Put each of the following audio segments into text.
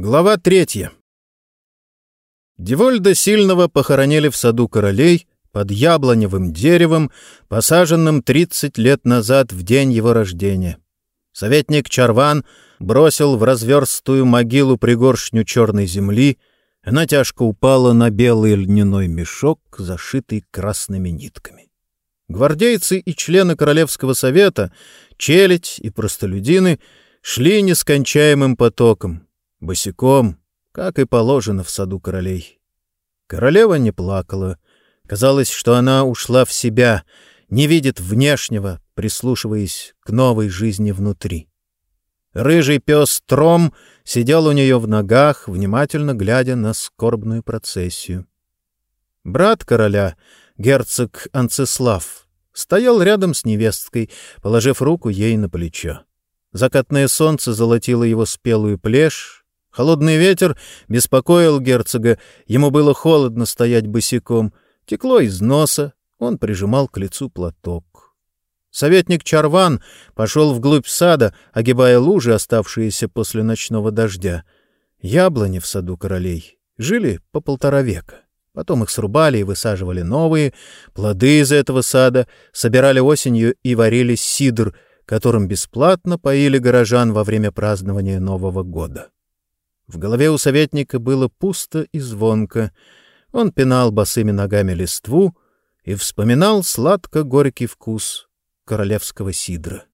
Глава третья. Девольда Сильного похоронили в саду королей под яблоневым деревом, посаженным 30 лет назад в день его рождения. Советник Чарван бросил в разверстую могилу пригоршню черной земли, она тяжко упала на белый льняной мешок, зашитый красными нитками. Гвардейцы и члены Королевского совета, челядь и простолюдины шли нескончаемым потоком — босиком, как и положено в саду королей. Королева не плакала. Казалось, что она ушла в себя, не видит внешнего, прислушиваясь к новой жизни внутри. Рыжий пес Тром сидел у нее в ногах, внимательно глядя на скорбную процессию. Брат короля, герцог Анцеслав, стоял рядом с невесткой, положив руку ей на плечо. Закатное солнце золотило его спелую плешь, Холодный ветер беспокоил герцога, ему было холодно стоять босиком. Текло из носа, он прижимал к лицу платок. Советник Чарван пошел вглубь сада, огибая лужи, оставшиеся после ночного дождя. Яблони в саду королей жили по полтора века. Потом их срубали и высаживали новые. Плоды из этого сада собирали осенью и варили сидр, которым бесплатно поили горожан во время празднования Нового года. В голове у советника было пусто и звонко. Он пинал босыми ногами листву и вспоминал сладко-горький вкус королевского сидра.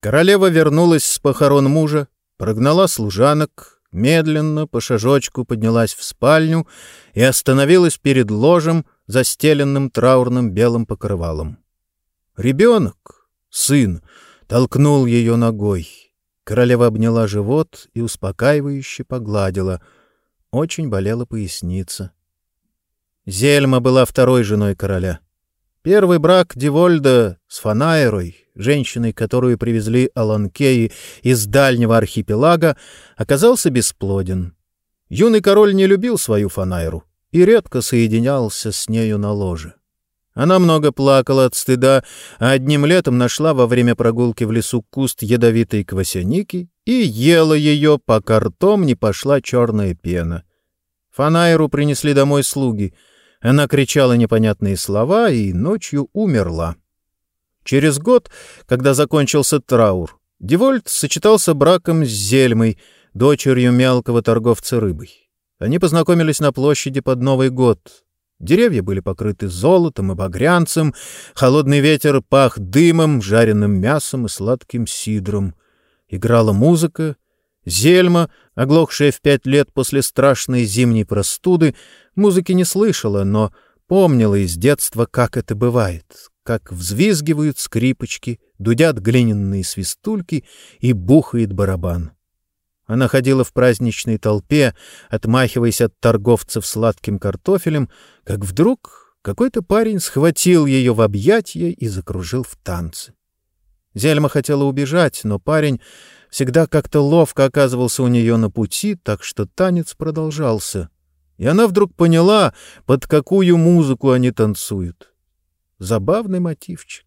Королева вернулась с похорон мужа, прогнала служанок, медленно по шажочку поднялась в спальню и остановилась перед ложем, застеленным траурным белым покрывалом. Ребенок, сын, толкнул ее ногой. Королева обняла живот и успокаивающе погладила. Очень болела поясница. Зельма была второй женой короля. Первый брак Девольда с Фанаерой, женщиной, которую привезли Аланкеи из дальнего архипелага, оказался бесплоден. Юный король не любил свою Фанаеру и редко соединялся с нею на ложе. Она много плакала от стыда, а одним летом нашла во время прогулки в лесу куст ядовитой квасяники и ела ее, пока ртом не пошла черная пена. Фанайру принесли домой слуги. Она кричала непонятные слова и ночью умерла. Через год, когда закончился траур, Девольт сочетался браком с Зельмой, дочерью мелкого торговца рыбой. Они познакомились на площади под Новый год, Деревья были покрыты золотом и багрянцем, холодный ветер пах дымом, жареным мясом и сладким сидром. Играла музыка. Зельма, оглохшая в пять лет после страшной зимней простуды, музыки не слышала, но помнила из детства, как это бывает, как взвизгивают скрипочки, дудят глиняные свистульки и бухает барабан. Она ходила в праздничной толпе, отмахиваясь от торговцев сладким картофелем, как вдруг какой-то парень схватил ее в объятья и закружил в танце. Зельма хотела убежать, но парень всегда как-то ловко оказывался у нее на пути, так что танец продолжался. И она вдруг поняла, под какую музыку они танцуют. Забавный мотивчик.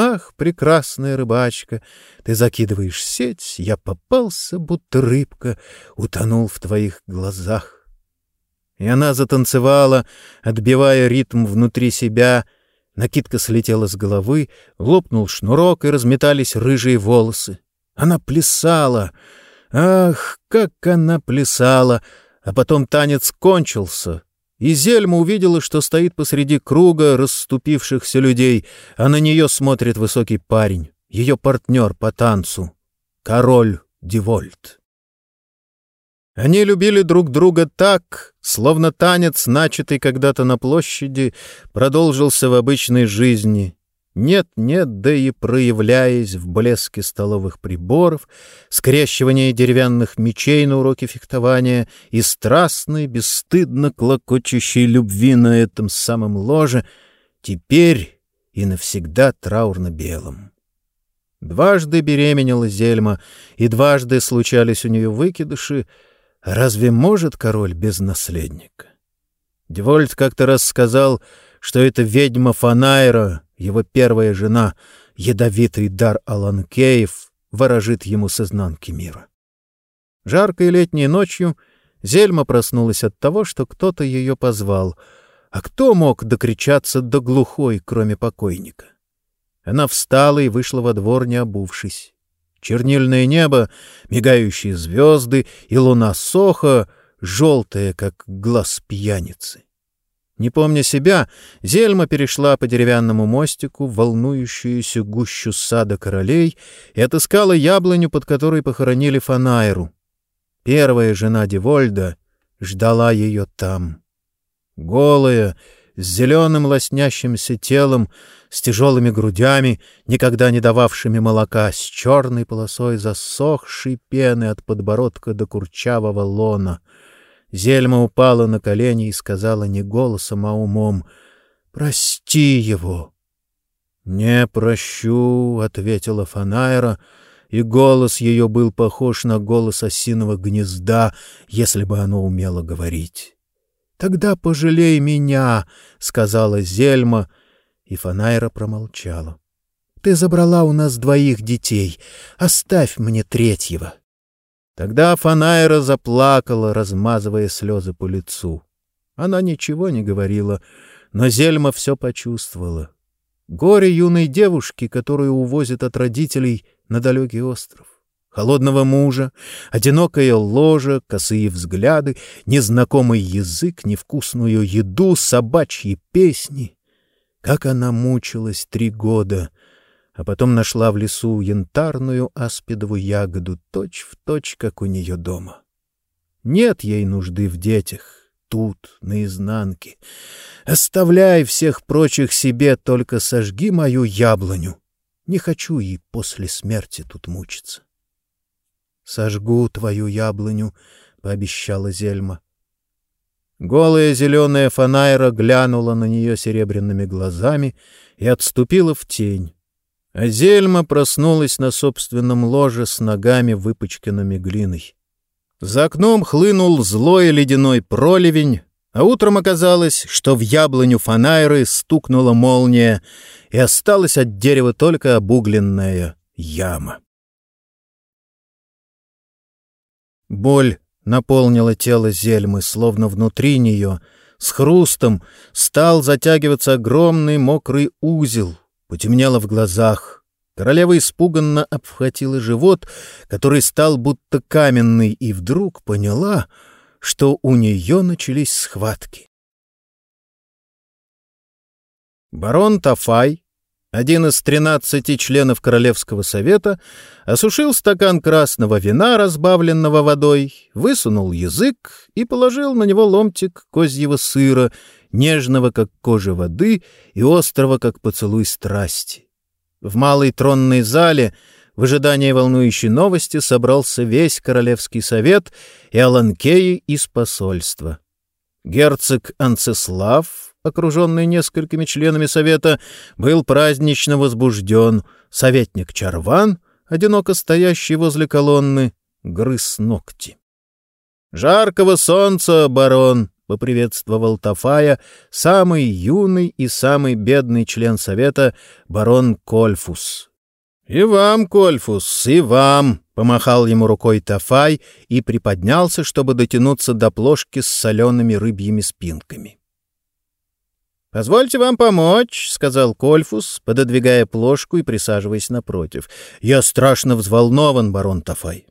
Ах, прекрасная рыбачка, ты закидываешь сеть, я попался, будто рыбка, утонул в твоих глазах. И она затанцевала, отбивая ритм внутри себя. Накидка слетела с головы, лопнул шнурок, и разметались рыжие волосы. Она плясала. Ах, как она плясала! А потом танец кончился, и Зельма увидела, что стоит посреди круга расступившихся людей, а на нее смотрит высокий парень, ее партнер по танцу, король Девольт. Они любили друг друга так, словно танец, начатый когда-то на площади, продолжился в обычной жизни, нет-нет, да и проявляясь в блеске столовых приборов, скрещивании деревянных мечей на уроке фехтования и страстной, бесстыдно клокочущей любви на этом самом ложе, теперь и навсегда траурно-белым. Дважды беременела Зельма, и дважды случались у нее выкидыши. Разве может король без наследника? Девольт как-то раз сказал, что это ведьма Фанайра — его первая жена, ядовитый дар Аланкеев, ворожит ему с изнанки мира. Жаркой летней ночью Зельма проснулась от того, что кто-то ее позвал. А кто мог докричаться до глухой, кроме покойника? Она встала и вышла во двор, не обувшись. Чернильное небо, мигающие звезды и луна Соха, желтая, как глаз пьяницы. Не помня себя, Зельма перешла по деревянному мостику в волнующуюся гущу сада королей и отыскала яблоню, под которой похоронили Фанайру. Первая жена Девольда ждала ее там. Голая, с зеленым лоснящимся телом, с тяжелыми грудями, никогда не дававшими молока, с черной полосой засохшей пены от подбородка до курчавого лона — Зельма упала на колени и сказала не голосом, а умом «Прости его». «Не прощу», — ответила Фанайра, и голос ее был похож на голос осиного гнезда, если бы оно умело говорить. «Тогда пожалей меня», — сказала Зельма, и Фанайра промолчала. «Ты забрала у нас двоих детей, оставь мне третьего». Тогда Фанайра заплакала, размазывая слезы по лицу. Она ничего не говорила, но Зельма все почувствовала. Горе юной девушки, которую увозят от родителей на далекий остров. Холодного мужа, одинокое ложе, косые взгляды, незнакомый язык, невкусную еду, собачьи песни. Как она мучилась три года — а потом нашла в лесу янтарную аспидовую ягоду, точь в точь, как у нее дома. Нет ей нужды в детях, тут, наизнанке. Оставляй всех прочих себе, только сожги мою яблоню. Не хочу и после смерти тут мучиться. — Сожгу твою яблоню, — пообещала Зельма. Голая зеленая фанайра глянула на нее серебряными глазами и отступила в тень. А Зельма проснулась на собственном ложе с ногами, выпачканными глиной. За окном хлынул злой ледяной проливень, а утром оказалось, что в яблоню фанайры стукнула молния, и осталась от дерева только обугленная яма. Боль наполнила тело Зельмы, словно внутри нее, с хрустом стал затягиваться огромный мокрый узел — Потемнело в глазах. Королева испуганно обхватила живот, который стал будто каменный, и вдруг поняла, что у нее начались схватки. Барон Тафай, один из тринадцати членов Королевского совета, осушил стакан красного вина, разбавленного водой, высунул язык и положил на него ломтик козьего сыра, нежного, как кожа воды, и острого, как поцелуй страсти. В малой тронной зале в ожидании волнующей новости собрался весь Королевский совет и Аланкеи из посольства. Герцог Анцеслав, окруженный несколькими членами совета, был празднично возбужден. Советник Чарван, одиноко стоящий возле колонны, грыз ногти. «Жаркого солнца, барон!» — поприветствовал Тафая самый юный и самый бедный член совета, барон Кольфус. «И вам, Кольфус, и вам!» — помахал ему рукой Тафай и приподнялся, чтобы дотянуться до плошки с солеными рыбьими спинками. «Позвольте вам помочь», — сказал Кольфус, пододвигая плошку и присаживаясь напротив. «Я страшно взволнован, барон Тафай.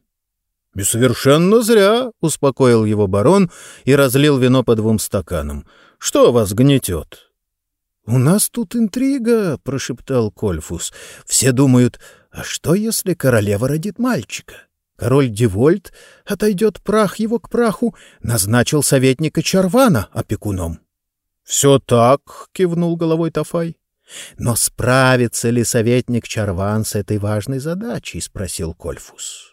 «И совершенно зря», — успокоил его барон и разлил вино по двум стаканам. «Что вас гнетет?» «У нас тут интрига», — прошептал Кольфус. «Все думают, а что, если королева родит мальчика? Король Девольт отойдет прах его к праху, назначил советника Чарвана опекуном». «Все так», — кивнул головой Тафай. «Но справится ли советник Чарван с этой важной задачей?» — спросил Кольфус.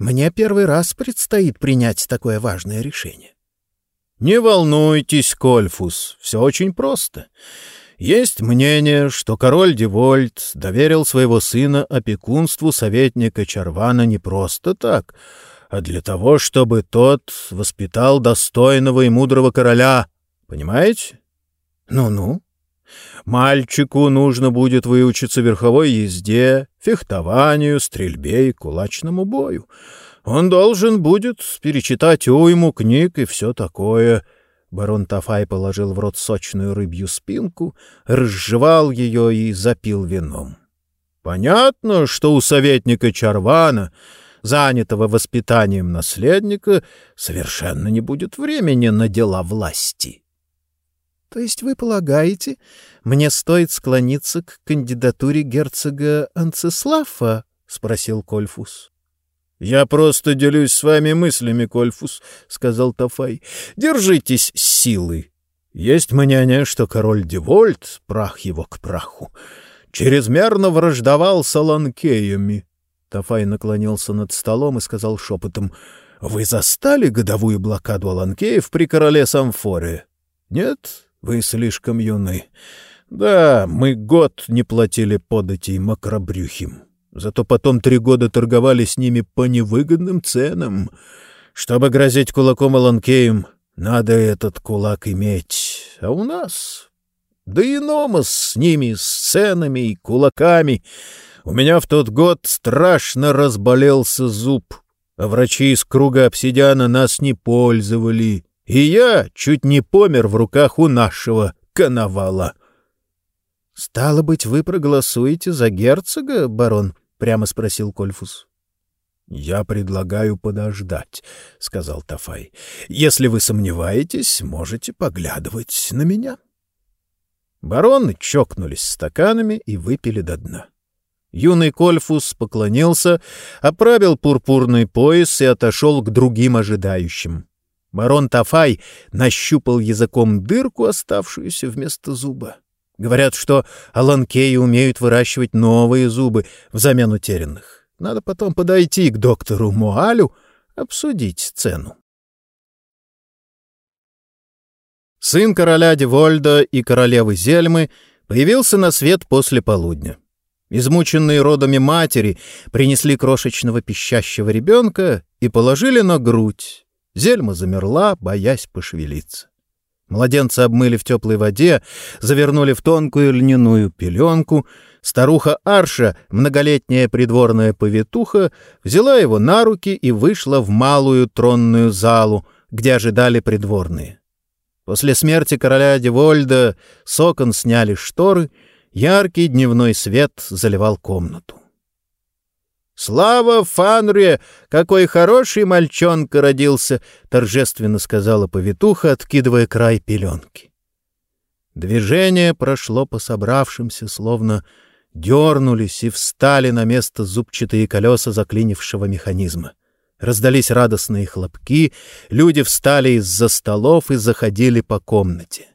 Мне первый раз предстоит принять такое важное решение. Не волнуйтесь, Кольфус, все очень просто. Есть мнение, что король Девольт доверил своего сына опекунству советника Чарвана не просто так, а для того, чтобы тот воспитал достойного и мудрого короля. Понимаете? Ну-ну. Мальчику нужно будет выучиться верховой езде, фехтованию, стрельбе и кулачному бою. Он должен будет перечитать уйму книг и все такое. Барон Тафай положил в рот сочную рыбью спинку, разжевал ее и запил вином. Понятно, что у советника Чарвана, занятого воспитанием наследника, совершенно не будет времени на дела власти. — То есть вы полагаете, мне стоит склониться к кандидатуре герцога Анцеслафа? — спросил Кольфус. — Я просто делюсь с вами мыслями, Кольфус, — сказал Тафай. — Держитесь силы. Есть мнение, что король Девольт, прах его к праху, чрезмерно враждовал с Аланкеями. Тафай наклонился над столом и сказал шепотом, — Вы застали годовую блокаду Аланкеев при короле Самфоре? — Нет? Вы слишком юны. Да, мы год не платили податей макробрюхим. Зато потом три года торговали с ними по невыгодным ценам. Чтобы грозить кулаком Аланкеем, надо этот кулак иметь. А у нас... Да и Номас с ними, с ценами и кулаками. У меня в тот год страшно разболелся зуб, а врачи из круга обсидиана нас не пользовали и я чуть не помер в руках у нашего коновала. — Стало быть, вы проголосуете за герцога, барон? — прямо спросил Кольфус. — Я предлагаю подождать, — сказал Тафай. — Если вы сомневаетесь, можете поглядывать на меня. Бароны чокнулись стаканами и выпили до дна. Юный Кольфус поклонился, оправил пурпурный пояс и отошел к другим ожидающим. Барон Тафай нащупал языком дырку, оставшуюся вместо зуба. Говорят, что аланкеи умеют выращивать новые зубы взамен утерянных. Надо потом подойти к доктору Муалю, обсудить цену. Сын короля Девольда и королевы Зельмы появился на свет после полудня. Измученные родами матери принесли крошечного пищащего ребенка и положили на грудь, Зельма замерла, боясь пошевелиться. Младенца обмыли в теплой воде, завернули в тонкую льняную пеленку. Старуха Арша, многолетняя придворная повитуха, взяла его на руки и вышла в малую тронную залу, где ожидали придворные. После смерти короля Девольда с окон сняли шторы, яркий дневной свет заливал комнату. «Слава Фанре! Какой хороший мальчонка родился!» — торжественно сказала повитуха, откидывая край пеленки. Движение прошло по собравшимся, словно дернулись и встали на место зубчатые колеса заклинившего механизма. Раздались радостные хлопки, люди встали из-за столов и заходили по комнате.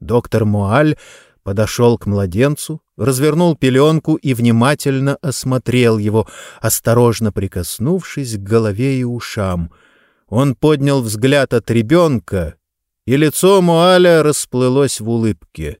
Доктор Муаль подошел к младенцу, развернул пеленку и внимательно осмотрел его, осторожно прикоснувшись к голове и ушам. Он поднял взгляд от ребенка, и лицо Муаля расплылось в улыбке.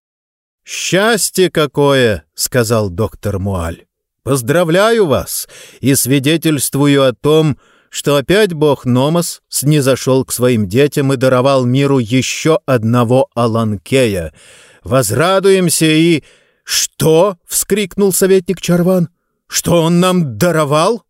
«Счастье какое!» — сказал доктор Муаль. «Поздравляю вас и свидетельствую о том, что опять бог Номос снизошел к своим детям и даровал миру еще одного Аланкея — возрадуемся и...» «Что?» — вскрикнул советник Чарван. «Что он нам даровал?»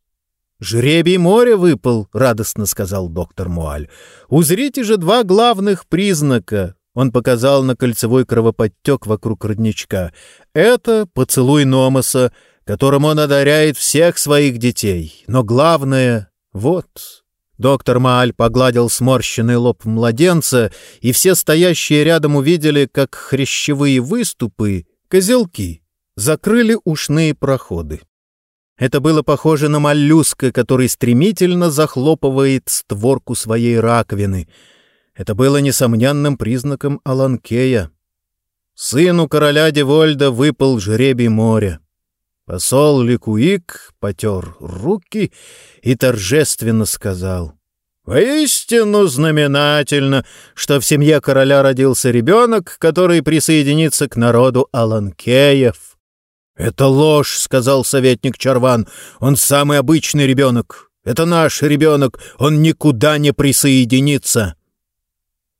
«Жребий моря выпал», — радостно сказал доктор Муаль. «Узрите же два главных признака». Он показал на кольцевой кровоподтек вокруг родничка. «Это поцелуй Номоса, которым он одаряет всех своих детей. Но главное — вот, Доктор Мааль погладил сморщенный лоб младенца, и все стоящие рядом увидели, как хрящевые выступы, козелки, закрыли ушные проходы. Это было похоже на моллюска, который стремительно захлопывает створку своей раковины. Это было несомненным признаком Аланкея. Сыну короля Девольда выпал жребий моря. Посол Ликуик потер руки и торжественно сказал. «Воистину знаменательно, что в семье короля родился ребенок, который присоединится к народу Аланкеев». «Это ложь», — сказал советник Чарван. «Он самый обычный ребенок. Это наш ребенок. Он никуда не присоединится».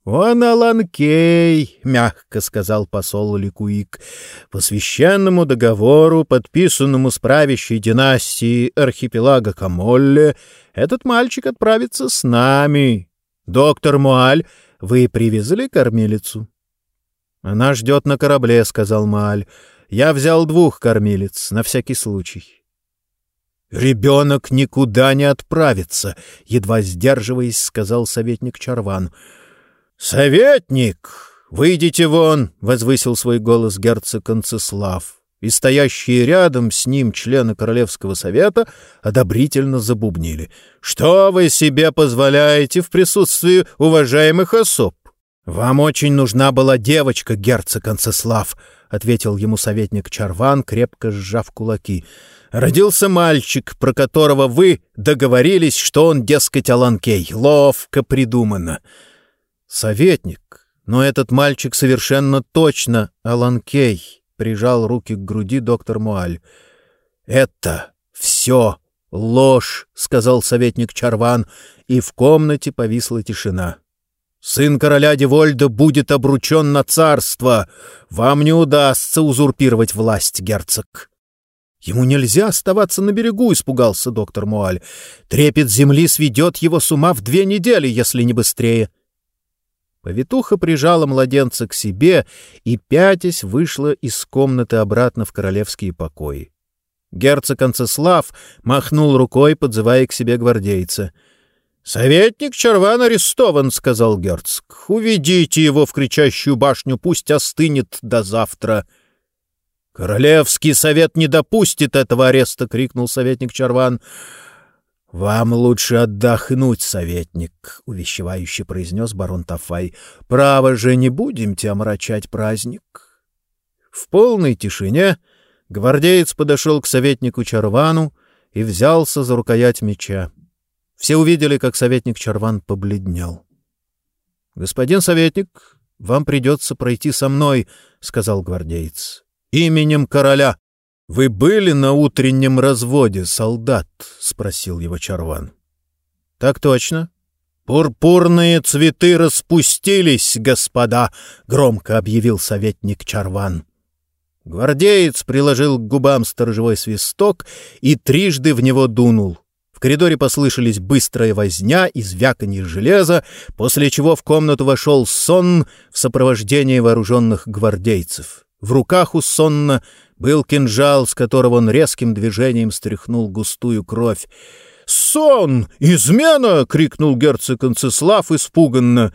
«Он Аланкей», — мягко сказал посол Ликуик, — «по священному договору, подписанному с правящей династией архипелага Камолле, этот мальчик отправится с нами. Доктор Муаль, вы привезли кормилицу?» «Она ждет на корабле», — сказал Мааль. «Я взял двух кормилиц, на всякий случай». «Ребенок никуда не отправится», — едва сдерживаясь, сказал советник Чарван. «Советник! Выйдите вон!» — возвысил свой голос герцог Концеслав. И стоящие рядом с ним члены Королевского совета одобрительно забубнили. «Что вы себе позволяете в присутствии уважаемых особ?» «Вам очень нужна была девочка, герцог Концеслав», — ответил ему советник Чарван, крепко сжав кулаки. «Родился мальчик, про которого вы договорились, что он, дескать, Аланкей. Ловко придумано». «Советник, но этот мальчик совершенно точно Алан Кей», — прижал руки к груди доктор Муаль. «Это все ложь», — сказал советник Чарван, и в комнате повисла тишина. «Сын короля Девольда будет обручен на царство. Вам не удастся узурпировать власть, герцог». «Ему нельзя оставаться на берегу», — испугался доктор Муаль. «Трепет земли сведет его с ума в две недели, если не быстрее». Повитуха прижала младенца к себе и, пятясь, вышла из комнаты обратно в королевские покои. Герцог Анцеслав махнул рукой, подзывая к себе гвардейца. «Советник Чарван арестован», — сказал герцог. «Уведите его в кричащую башню, пусть остынет до завтра». «Королевский совет не допустит этого ареста!» — крикнул советник Чарван. «Вам лучше отдохнуть, советник», — увещевающе произнес барон Тафай. «Право же, не будемте омрачать праздник». В полной тишине гвардеец подошел к советнику Чарвану и взялся за рукоять меча. Все увидели, как советник Чарван побледнел. «Господин советник, вам придется пройти со мной», — сказал гвардеец. «Именем короля». «Вы были на утреннем разводе, солдат?» — спросил его Чарван. «Так точно». «Пурпурные цветы распустились, господа!» — громко объявил советник Чарван. Гвардеец приложил к губам сторожевой свисток и трижды в него дунул. В коридоре послышались быстрая возня и звяканье железа, после чего в комнату вошел сон в сопровождении вооруженных гвардейцев. В руках у сонна был кинжал, с которого он резким движением стряхнул густую кровь. «Сон! Измена!» — крикнул герцог Концеслав испуганно.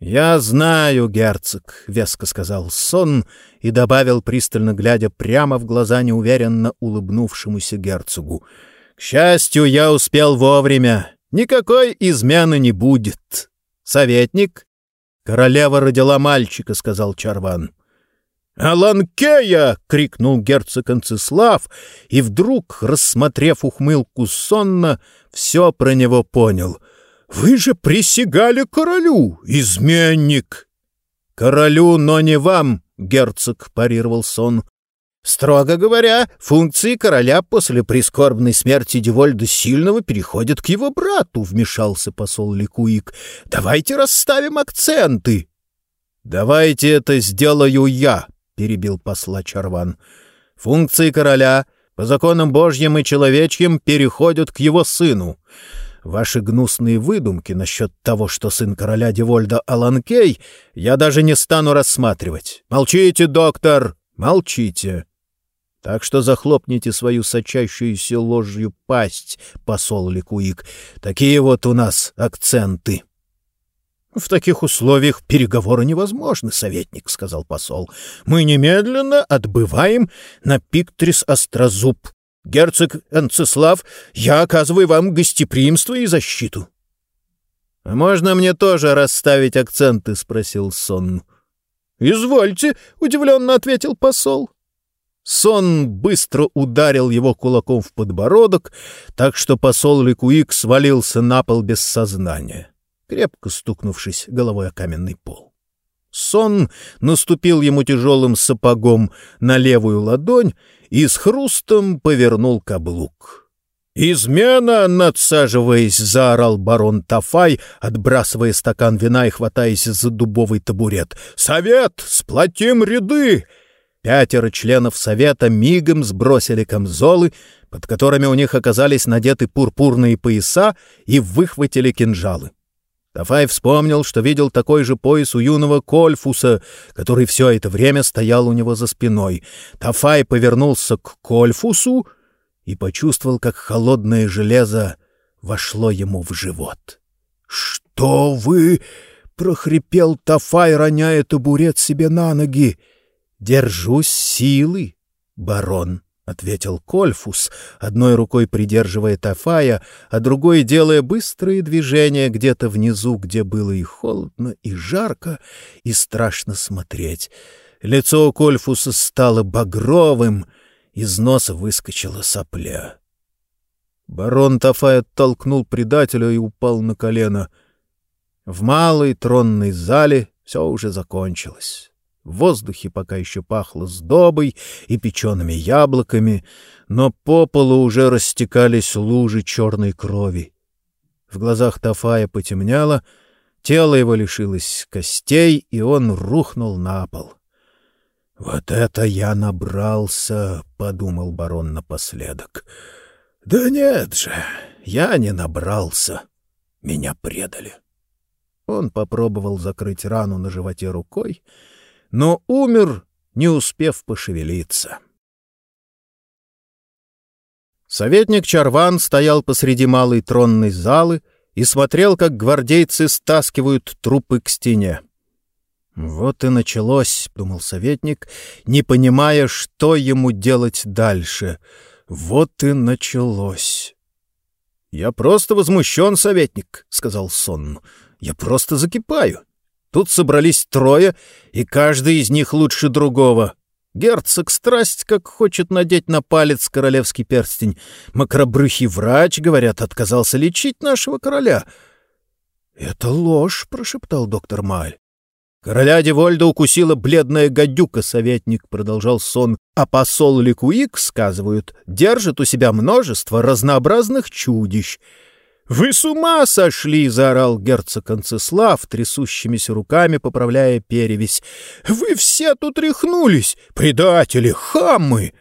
«Я знаю, герцог», — веско сказал сон и добавил, пристально глядя прямо в глаза неуверенно улыбнувшемуся герцогу. «К счастью, я успел вовремя. Никакой измены не будет. Советник?» «Королева родила мальчика», — сказал Чарван. «Аланкея!» — крикнул герцог Анцислав, и вдруг, рассмотрев ухмылку сонно, все про него понял. «Вы же присягали королю, изменник!» «Королю, но не вам!» — герцог парировал сон. «Строго говоря, функции короля после прискорбной смерти Девольда Сильного переходят к его брату», — вмешался посол Ликуик. «Давайте расставим акценты». «Давайте это сделаю я», перебил посла Чарван. «Функции короля по законам Божьим и человечьим переходят к его сыну. Ваши гнусные выдумки насчет того, что сын короля Девольда Аланкей, я даже не стану рассматривать. Молчите, доктор, молчите!» Так что захлопните свою сочащуюся ложью пасть, посол Ликуик. Такие вот у нас акценты. «В таких условиях переговоры невозможны, советник», — сказал посол. «Мы немедленно отбываем на Пиктрис Острозуб. Герцог Анцеслав, я оказываю вам гостеприимство и защиту». «А можно мне тоже расставить акценты?» — спросил Сон. «Извольте», — удивленно ответил посол. Сон быстро ударил его кулаком в подбородок, так что посол Ликуик свалился на пол без сознания крепко стукнувшись головой о каменный пол. Сон наступил ему тяжелым сапогом на левую ладонь и с хрустом повернул каблук. «Измена!» — надсаживаясь, заорал барон Тафай, отбрасывая стакан вина и хватаясь за дубовый табурет. «Совет! Сплотим ряды!» Пятеро членов совета мигом сбросили камзолы, под которыми у них оказались надеты пурпурные пояса, и выхватили кинжалы. Тафай вспомнил, что видел такой же пояс у юного Кольфуса, который все это время стоял у него за спиной. Тафай повернулся к Кольфусу и почувствовал, как холодное железо вошло ему в живот. «Что вы?» — прохрипел Тафай, роняя табурет себе на ноги. «Держусь силы, барон», — ответил Кольфус, одной рукой придерживая Тафая, а другой делая быстрые движения где-то внизу, где было и холодно, и жарко, и страшно смотреть. Лицо Кольфуса стало багровым, из носа выскочила сопля. Барон Тафай оттолкнул предателя и упал на колено. В малой тронной зале все уже закончилось. В воздухе пока еще пахло сдобой и печеными яблоками, но по полу уже растекались лужи черной крови. В глазах Тафая потемнело, тело его лишилось костей, и он рухнул на пол. «Вот это я набрался!» — подумал барон напоследок. «Да нет же, я не набрался. Меня предали». Он попробовал закрыть рану на животе рукой, — но умер, не успев пошевелиться. Советник Чарван стоял посреди малой тронной залы и смотрел, как гвардейцы стаскивают трупы к стене. «Вот и началось», — думал советник, не понимая, что ему делать дальше. «Вот и началось». «Я просто возмущен, советник», — сказал Сон. «Я просто закипаю. Тут собрались трое, и каждый из них лучше другого. Герцог страсть как хочет надеть на палец королевский перстень. Макробрюхий врач, говорят, отказался лечить нашего короля. — Это ложь, — прошептал доктор Маль. Короля Девольда укусила бледная гадюка, советник, — продолжал сон. А посол Ликуик, сказывают, держит у себя множество разнообразных чудищ — «Вы с ума сошли!» — заорал герцог Концеслав, трясущимися руками поправляя перевесь. «Вы все тут рехнулись! Предатели! Хамы!»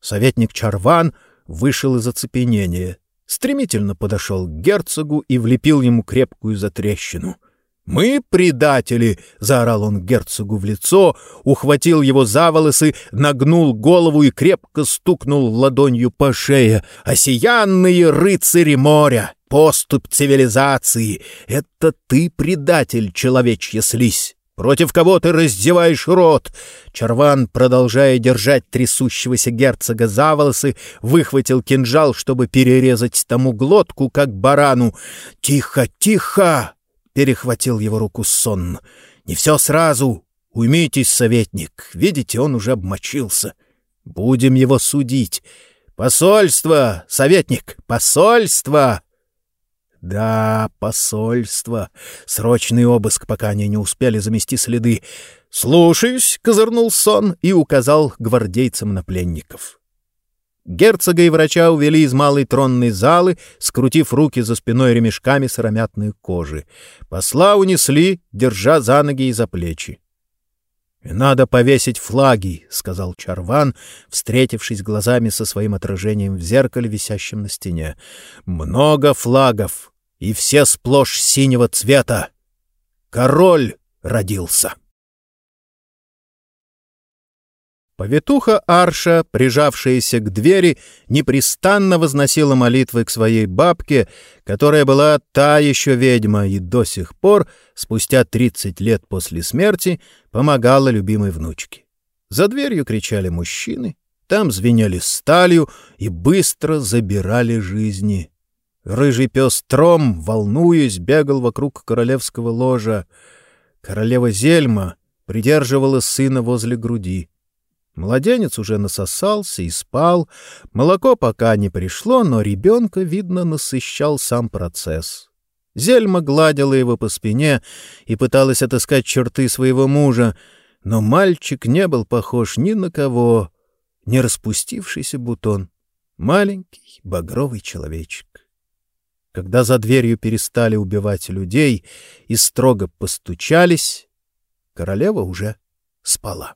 Советник Чарван вышел из оцепенения, стремительно подошел к герцогу и влепил ему крепкую затрещину. «Мы предатели!» — заорал он герцогу в лицо, ухватил его за волосы, нагнул голову и крепко стукнул ладонью по шее. «Осиянные рыцари моря! поступь цивилизации. Это ты предатель, человечья слизь. Против кого ты раздеваешь рот?» Чарван, продолжая держать трясущегося герцога за волосы, выхватил кинжал, чтобы перерезать тому глотку, как барану. «Тихо, тихо!» — перехватил его руку сон. «Не все сразу. Уймитесь, советник. Видите, он уже обмочился. Будем его судить. Посольство, советник, посольство!» Да, посольство. Срочный обыск, пока они не успели замести следы. «Слушаюсь», — козырнул сон и указал гвардейцам на пленников. Герцога и врача увели из малой тронной залы, скрутив руки за спиной ремешками сыромятной кожи. Посла унесли, держа за ноги и за плечи. «Надо повесить флаги», — сказал Чарван, встретившись глазами со своим отражением в зеркале, висящем на стене. «Много флагов и все сплошь синего цвета. Король родился. Повитуха Арша, прижавшаяся к двери, непрестанно возносила молитвы к своей бабке, которая была та еще ведьма и до сих пор, спустя тридцать лет после смерти, помогала любимой внучке. За дверью кричали мужчины, там звенели сталью и быстро забирали жизни. Рыжий пес Тром, волнуясь, бегал вокруг королевского ложа. Королева Зельма придерживала сына возле груди. Младенец уже насосался и спал. Молоко пока не пришло, но ребенка, видно, насыщал сам процесс. Зельма гладила его по спине и пыталась отыскать черты своего мужа, но мальчик не был похож ни на кого, не распустившийся бутон. Маленький багровый человечек. Когда за дверью перестали убивать людей и строго постучались, королева уже спала.